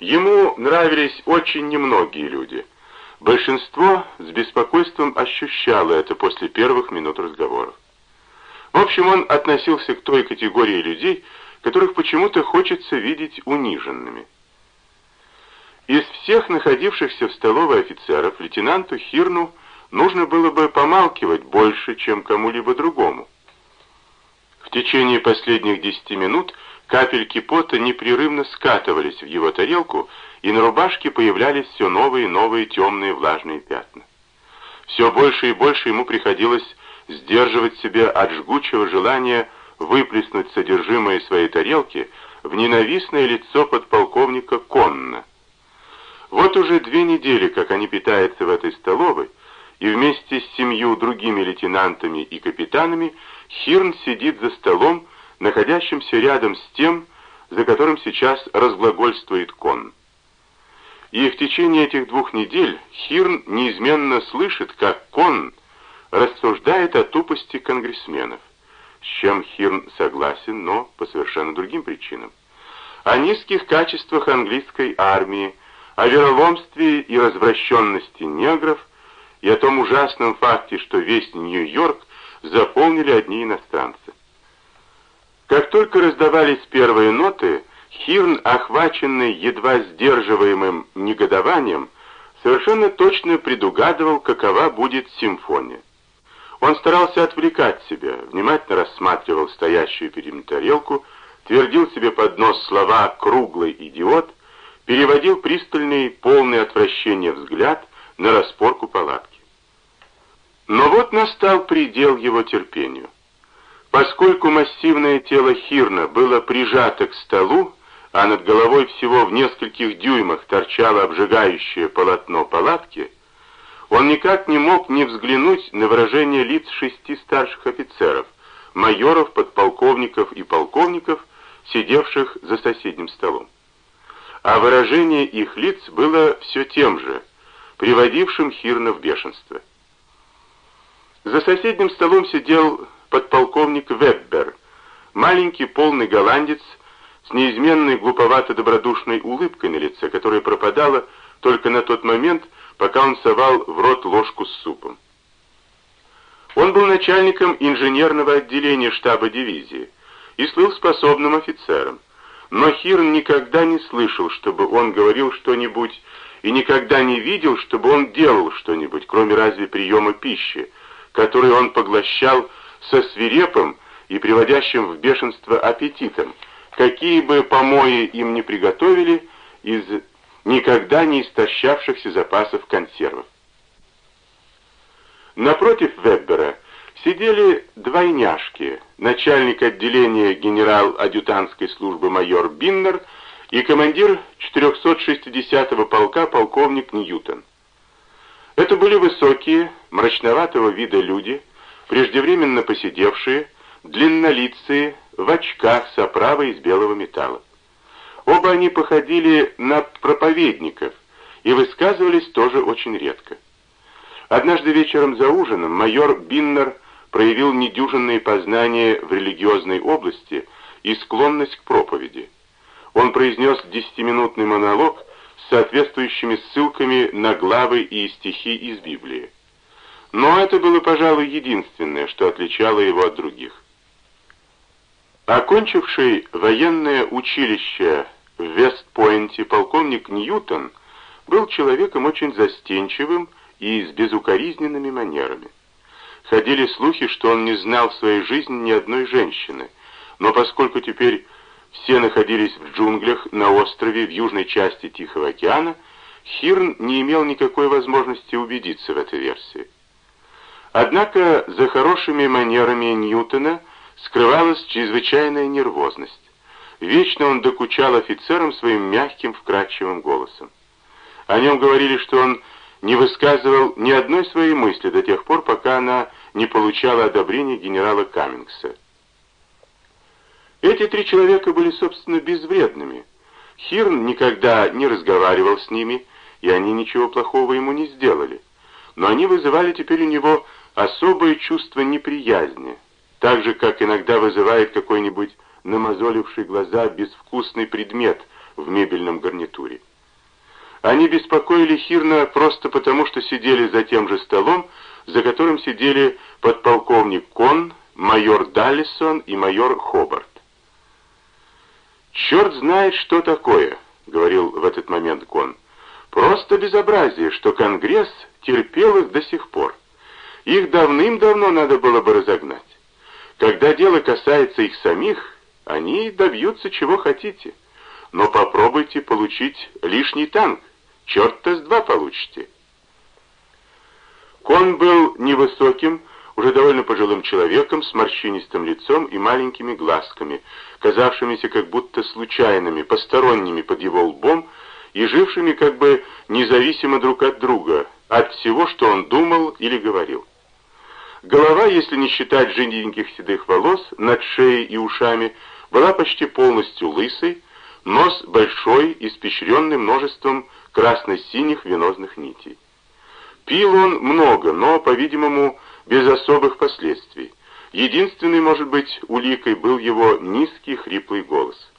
Ему нравились очень немногие люди. Большинство с беспокойством ощущало это после первых минут разговоров. В общем, он относился к той категории людей, которых почему-то хочется видеть униженными. Из всех находившихся в столовой офицеров лейтенанту Хирну нужно было бы помалкивать больше, чем кому-либо другому. В течение последних десяти минут капельки пота непрерывно скатывались в его тарелку, и на рубашке появлялись все новые и новые темные влажные пятна. Все больше и больше ему приходилось сдерживать себя от жгучего желания выплеснуть содержимое своей тарелки в ненавистное лицо подполковника Конна. Вот уже две недели, как они питаются в этой столовой, и вместе с семью другими лейтенантами и капитанами Хирн сидит за столом, находящимся рядом с тем, за которым сейчас разглагольствует Кон. И в течение этих двух недель Хирн неизменно слышит, как Кон рассуждает о тупости конгрессменов, с чем Хирн согласен, но по совершенно другим причинам. О низких качествах английской армии, о вероломстве и развращенности негров и о том ужасном факте, что весь Нью-Йорк заполнили одни иностранцы. Как только раздавались первые ноты, Хирн, охваченный едва сдерживаемым негодованием, совершенно точно предугадывал, какова будет симфония. Он старался отвлекать себя, внимательно рассматривал стоящую перед ним тарелку, твердил себе под нос слова «круглый идиот», переводил пристальный, полный отвращения взгляд на распорку палатки. Но вот настал предел его терпению. Поскольку массивное тело Хирна было прижато к столу, а над головой всего в нескольких дюймах торчало обжигающее полотно палатки, он никак не мог не взглянуть на выражение лиц шести старших офицеров, майоров, подполковников и полковников, сидевших за соседним столом а выражение их лиц было все тем же, приводившим Хирна в бешенство. За соседним столом сидел подполковник Веббер, маленький полный голландец с неизменной глуповато-добродушной улыбкой на лице, которая пропадала только на тот момент, пока он совал в рот ложку с супом. Он был начальником инженерного отделения штаба дивизии и слыл способным офицером. Но Хирн никогда не слышал, чтобы он говорил что-нибудь, и никогда не видел, чтобы он делал что-нибудь, кроме разве приема пищи, который он поглощал со свирепым и приводящим в бешенство аппетитом, какие бы помои им не приготовили из никогда не истощавшихся запасов консервов. Напротив Веббера сидели двойняшки, начальник отделения генерал-адъютантской службы майор Биннер и командир 460-го полка полковник Ньютон. Это были высокие, мрачноватого вида люди, преждевременно посидевшие, длиннолицые, в очках с оправой из белого металла. Оба они походили на проповедников и высказывались тоже очень редко. Однажды вечером за ужином майор Биннер проявил недюжинные познания в религиозной области и склонность к проповеди. Он произнес десятиминутный монолог с соответствующими ссылками на главы и стихи из Библии. Но это было, пожалуй, единственное, что отличало его от других. Окончивший военное училище в Вестпойнте полковник Ньютон был человеком очень застенчивым и с безукоризненными манерами. Ходили слухи, что он не знал в своей жизни ни одной женщины, но поскольку теперь все находились в джунглях на острове в южной части Тихого океана, Хирн не имел никакой возможности убедиться в этой версии. Однако за хорошими манерами Ньютона скрывалась чрезвычайная нервозность. Вечно он докучал офицерам своим мягким, вкрадчивым голосом. О нем говорили, что он не высказывал ни одной своей мысли до тех пор, пока она не получала одобрения генерала Каммингса. Эти три человека были, собственно, безвредными. Хирн никогда не разговаривал с ними, и они ничего плохого ему не сделали. Но они вызывали теперь у него особое чувство неприязни, так же, как иногда вызывает какой-нибудь намазоливший глаза безвкусный предмет, в мебельном гарнитуре. Они беспокоили Хирна просто потому, что сидели за тем же столом, за которым сидели подполковник Кон, майор Даллисон и майор Хобарт. «Черт знает, что такое», — говорил в этот момент Кон. «Просто безобразие, что Конгресс терпел их до сих пор. Их давным-давно надо было бы разогнать. Когда дело касается их самих, они добьются чего хотите. Но попробуйте получить лишний танк. Черт-то с два получите». Кон был невысоким, уже довольно пожилым человеком с морщинистым лицом и маленькими глазками, казавшимися как будто случайными, посторонними под его лбом и жившими как бы независимо друг от друга, от всего, что он думал или говорил. Голова, если не считать жиденьких седых волос над шеей и ушами, была почти полностью лысой, нос большой, испещренный множеством красно-синих венозных нитей. Пил он много, но, по-видимому, без особых последствий. Единственной, может быть, уликой был его низкий хриплый голос.